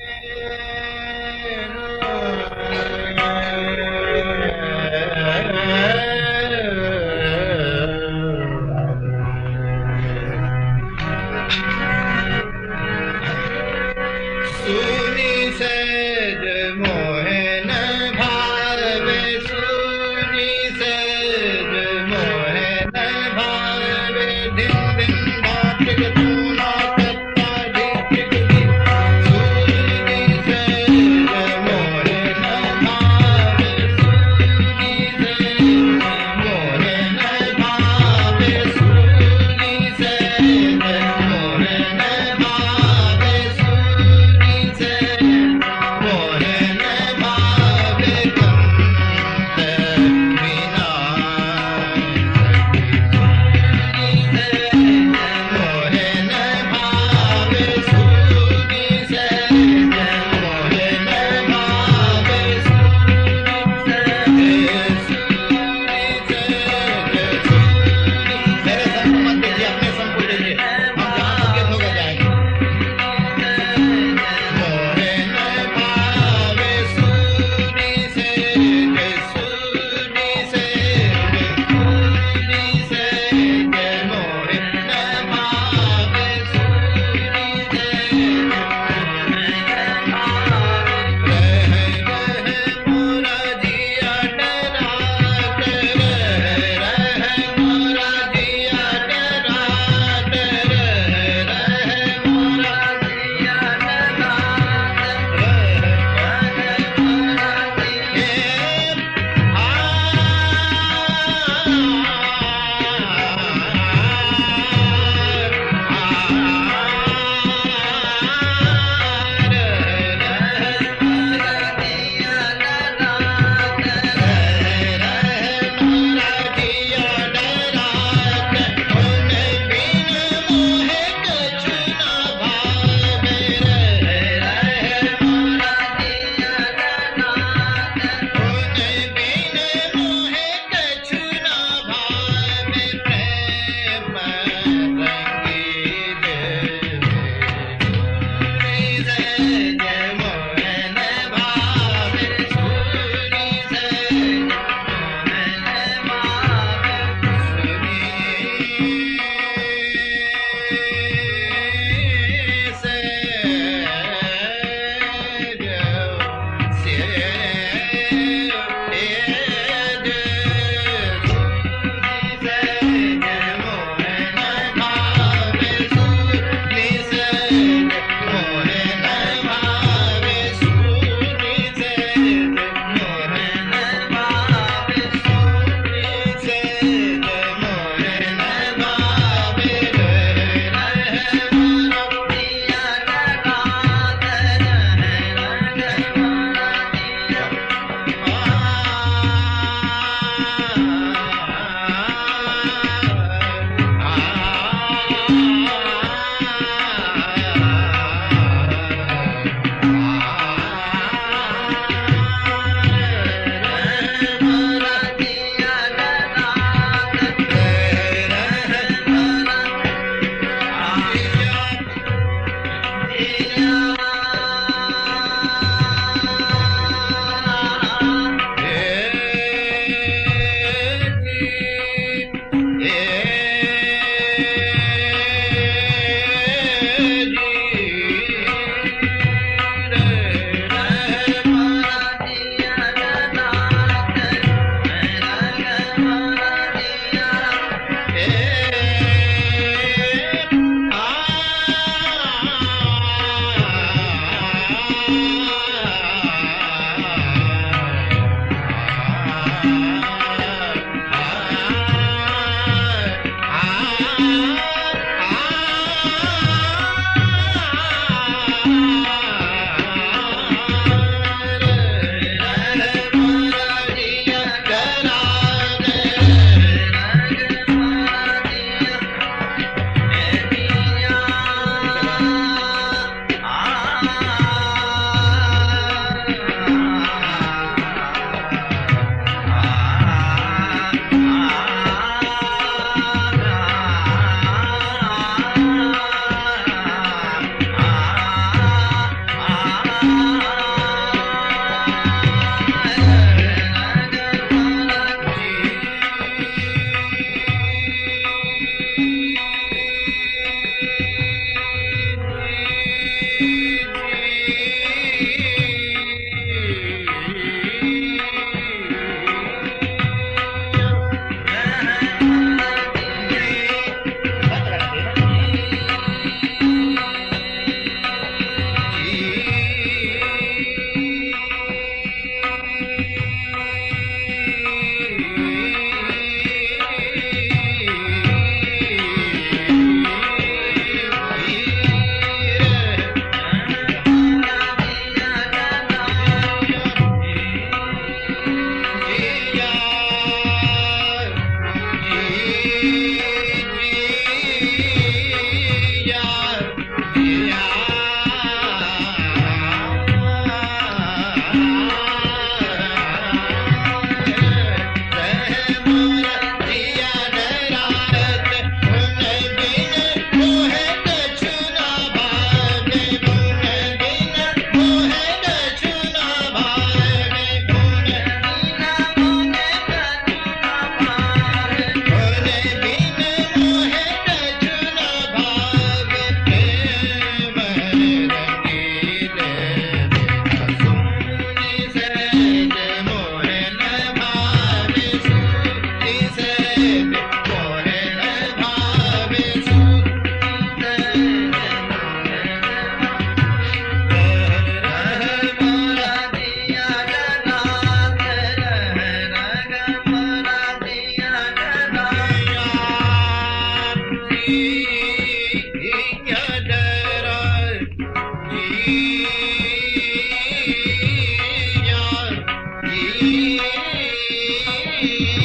Yeah. Hey.